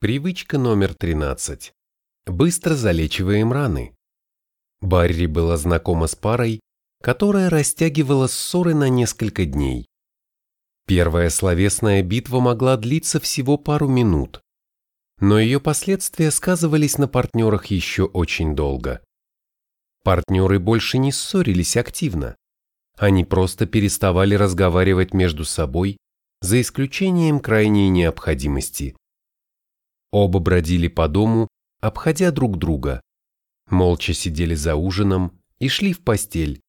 Привычка номер 13. Быстро залечиваем раны. Барри была знакома с парой, которая растягивала ссоры на несколько дней. Первая словесная битва могла длиться всего пару минут, но ее последствия сказывались на партнерах еще очень долго. Партнеры больше не ссорились активно. Они просто переставали разговаривать между собой, за исключением крайней необходимости. Оба бродили по дому, обходя друг друга. Молча сидели за ужином и шли в постель,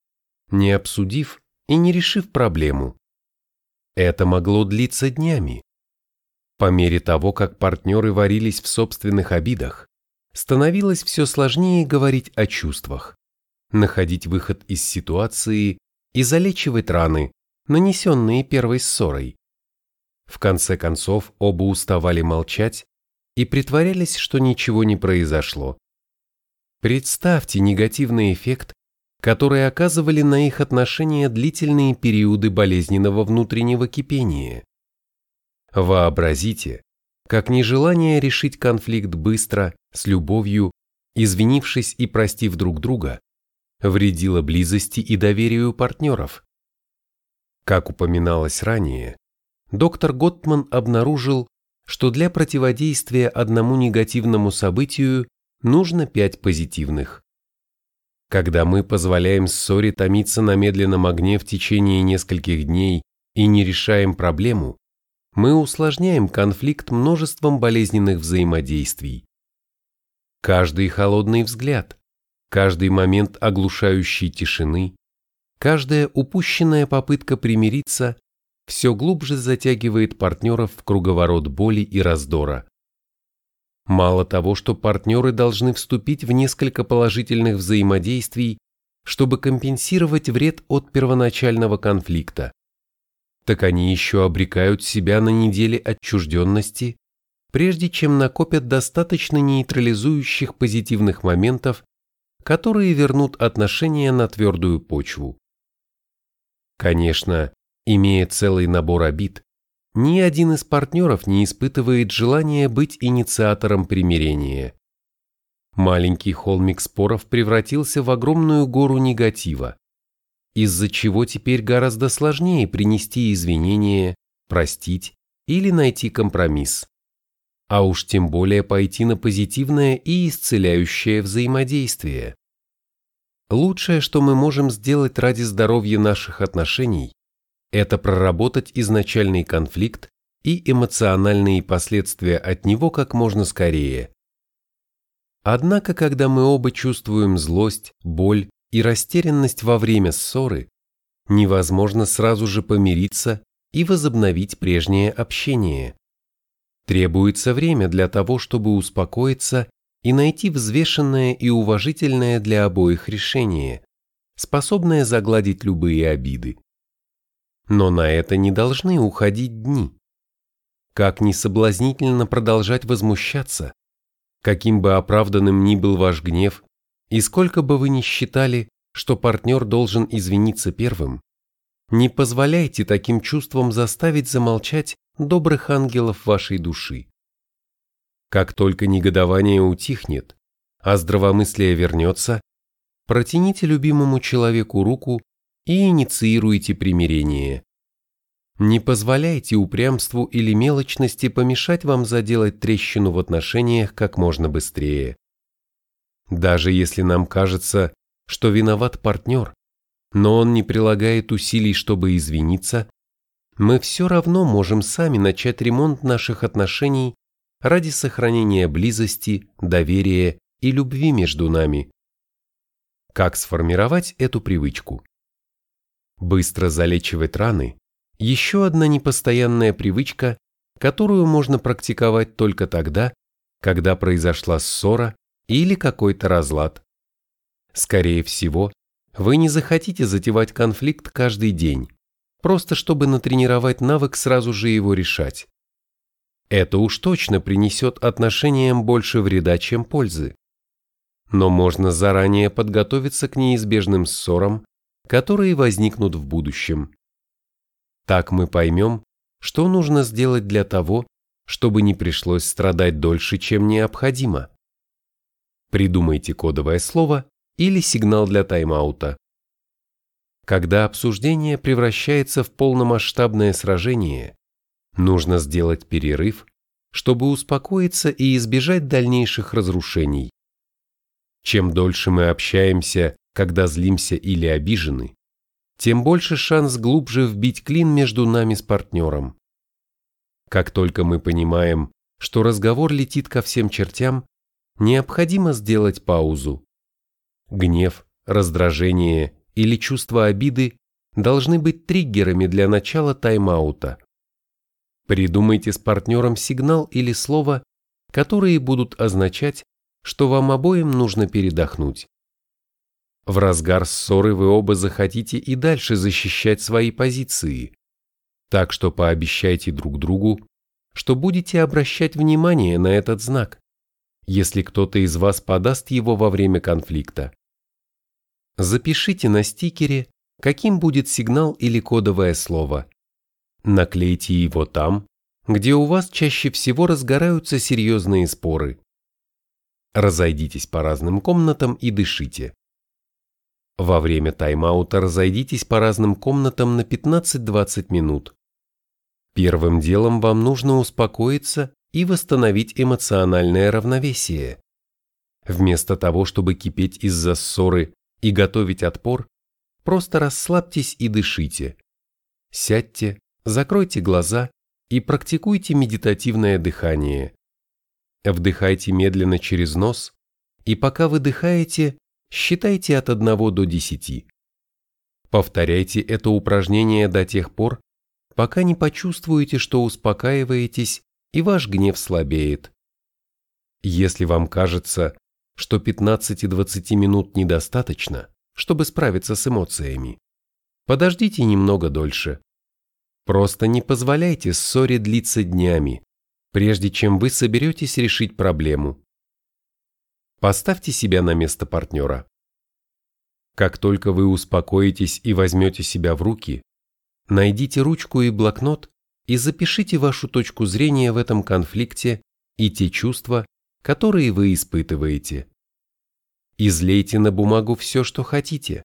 не обсудив и не решив проблему. Это могло длиться днями. По мере того, как партнеры варились в собственных обидах, становилось все сложнее говорить о чувствах, находить выход из ситуации и залечивать раны, нанесенные первой ссорой. В конце концов оба уставали молчать и притворялись, что ничего не произошло. Представьте негативный эффект, который оказывали на их отношения длительные периоды болезненного внутреннего кипения. Вообразите, как нежелание решить конфликт быстро, с любовью, извинившись и простив друг друга, вредило близости и доверию партнеров. Как упоминалось ранее, доктор Готтман обнаружил, что для противодействия одному негативному событию нужно пять позитивных. Когда мы позволяем ссоре томиться на медленном огне в течение нескольких дней и не решаем проблему, мы усложняем конфликт множеством болезненных взаимодействий. Каждый холодный взгляд, каждый момент оглушающей тишины, каждая упущенная попытка примириться все глубже затягивает партнеров в круговорот боли и раздора. Мало того, что партнеры должны вступить в несколько положительных взаимодействий, чтобы компенсировать вред от первоначального конфликта, так они еще обрекают себя на недели отчужденности, прежде чем накопят достаточно нейтрализующих позитивных моментов, которые вернут отношения на твердую почву. Конечно, имея целый набор обид, ни один из партнеров не испытывает желания быть инициатором примирения. Маленький холмик споров превратился в огромную гору негатива из-за чего теперь гораздо сложнее принести извинения, простить или найти компромисс. А уж тем более пойти на позитивное и исцеляющее взаимодействие. Лучшее, что мы можем сделать ради здоровья наших отношений, это проработать изначальный конфликт и эмоциональные последствия от него как можно скорее. Однако, когда мы оба чувствуем злость, боль и растерянность во время ссоры, невозможно сразу же помириться и возобновить прежнее общение. Требуется время для того, чтобы успокоиться и найти взвешенное и уважительное для обоих решение, способное загладить любые обиды. Но на это не должны уходить дни. Как ни соблазнительно продолжать возмущаться, каким бы оправданным ни был ваш гнев и сколько бы вы ни считали, что партнер должен извиниться первым, не позволяйте таким чувствам заставить замолчать добрых ангелов вашей души. Как только негодование утихнет, а здравомыслие вернется, протяните любимому человеку руку и инициируйте примирение. Не позволяйте упрямству или мелочности помешать вам заделать трещину в отношениях как можно быстрее. Даже если нам кажется, что виноват партнер, но он не прилагает усилий, чтобы извиниться, мы все равно можем сами начать ремонт наших отношений ради сохранения близости, доверия и любви между нами. Как сформировать эту привычку? Быстро залечивать раны – еще одна непостоянная привычка, которую можно практиковать только тогда, когда произошла ссора или какой-то разлад. Скорее всего, вы не захотите затевать конфликт каждый день, просто чтобы натренировать навык сразу же его решать. Это уж точно принесет отношениям больше вреда, чем пользы. Но можно заранее подготовиться к неизбежным ссорам, которые возникнут в будущем. Так мы поймем, что нужно сделать для того, чтобы не пришлось страдать дольше, чем необходимо. Придумайте кодовое слово или сигнал для тайм-аута. Когда обсуждение превращается в полномасштабное сражение, нужно сделать перерыв, чтобы успокоиться и избежать дальнейших разрушений. Чем дольше мы общаемся, когда злимся или обижены, тем больше шанс глубже вбить клин между нами с партнером. Как только мы понимаем, что разговор летит ко всем чертям, необходимо сделать паузу. Гнев, раздражение или чувство обиды должны быть триггерами для начала тайм-аута. Придумайте с партнером сигнал или слово, которые будут означать, что вам обоим нужно передохнуть. В разгар ссоры вы оба захотите и дальше защищать свои позиции, так что пообещайте друг другу, что будете обращать внимание на этот знак, если кто-то из вас подаст его во время конфликта. Запишите на стикере, каким будет сигнал или кодовое слово. Наклейте его там, где у вас чаще всего разгораются серьезные споры. Разойдитесь по разным комнатам и дышите. Во время тайм-аута разойдитесь по разным комнатам на 15-20 минут. Первым делом вам нужно успокоиться и восстановить эмоциональное равновесие. Вместо того, чтобы кипеть из-за ссоры и готовить отпор, просто расслабьтесь и дышите. Сядьте, закройте глаза и практикуйте медитативное дыхание. Вдыхайте медленно через нос, и пока выдыхаете, считайте от 1 до 10. Повторяйте это упражнение до тех пор, пока не почувствуете, что успокаиваетесь и ваш гнев слабеет. Если вам кажется, что 15-20 минут недостаточно, чтобы справиться с эмоциями, подождите немного дольше. Просто не позволяйте ссоре длиться днями, прежде чем вы соберетесь решить проблему. Поставьте себя на место партнера. Как только вы успокоитесь и возьмете себя в руки, найдите ручку и блокнот и запишите вашу точку зрения в этом конфликте и те чувства, которые вы испытываете. Излейте на бумагу все, что хотите.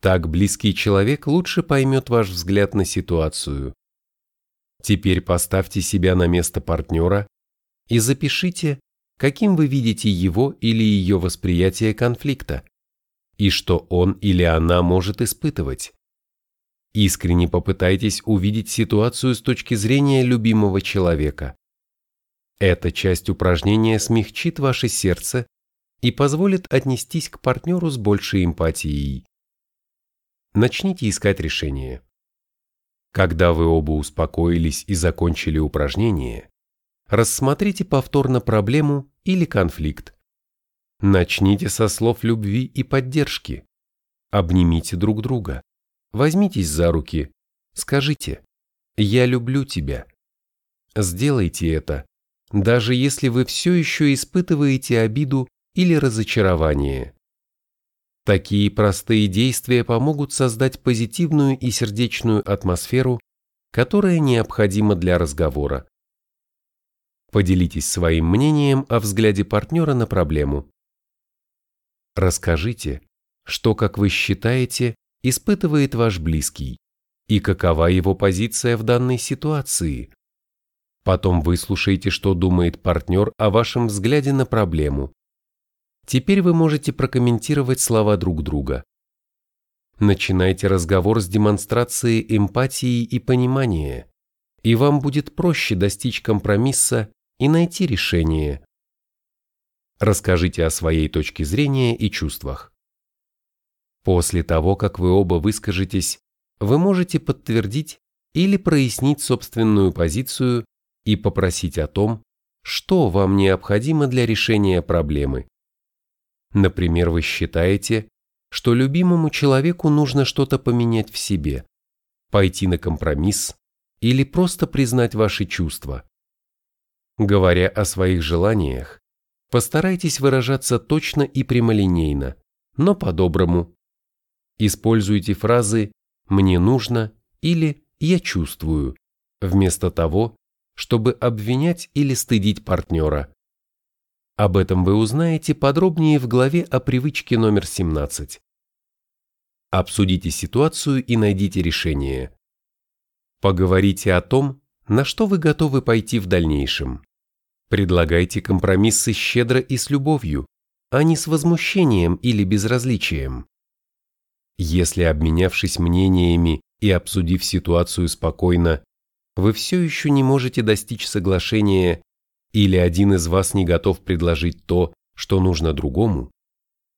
Так близкий человек лучше поймет ваш взгляд на ситуацию. Теперь поставьте себя на место партнера и запишите, каким вы видите его или ее восприятие конфликта и что он или она может испытывать. Искренне попытайтесь увидеть ситуацию с точки зрения любимого человека. Эта часть упражнения смягчит ваше сердце и позволит отнестись к партнеру с большей эмпатией. Начните искать решение. Когда вы оба успокоились и закончили упражнение, рассмотрите повторно проблему или конфликт. Начните со слов любви и поддержки. Обнимите друг друга. Возьмитесь за руки. Скажите «Я люблю тебя». Сделайте это, даже если вы все еще испытываете обиду или разочарование. Такие простые действия помогут создать позитивную и сердечную атмосферу, которая необходима для разговора. Поделитесь своим мнением о взгляде партнера на проблему. Расскажите, что, как вы считаете, испытывает ваш близкий и какова его позиция в данной ситуации. Потом выслушайте, что думает партнер о вашем взгляде на проблему. Теперь вы можете прокомментировать слова друг друга. Начинайте разговор с демонстрацией эмпатии и понимания, и вам будет проще достичь компромисса и найти решение. Расскажите о своей точке зрения и чувствах. После того, как вы оба выскажетесь, вы можете подтвердить или прояснить собственную позицию и попросить о том, что вам необходимо для решения проблемы. Например, вы считаете, что любимому человеку нужно что-то поменять в себе, пойти на компромисс или просто признать ваши чувства. Говоря о своих желаниях, постарайтесь выражаться точно и прямолинейно, но по-доброму. Используйте фразы «мне нужно» или «я чувствую», вместо того, чтобы обвинять или стыдить партнера. Об этом вы узнаете подробнее в главе о привычке номер 17. Обсудите ситуацию и найдите решение. Поговорите о том, на что вы готовы пойти в дальнейшем. Предлагайте компромиссы щедро и с любовью, а не с возмущением или безразличием. Если, обменявшись мнениями и обсудив ситуацию спокойно, вы все еще не можете достичь соглашения или один из вас не готов предложить то, что нужно другому,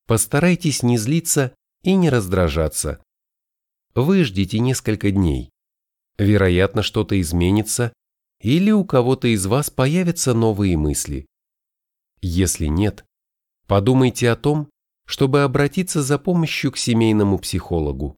постарайтесь не злиться и не раздражаться. Выждите несколько дней. Вероятно, что-то изменится, или у кого-то из вас появятся новые мысли. Если нет, подумайте о том, чтобы обратиться за помощью к семейному психологу.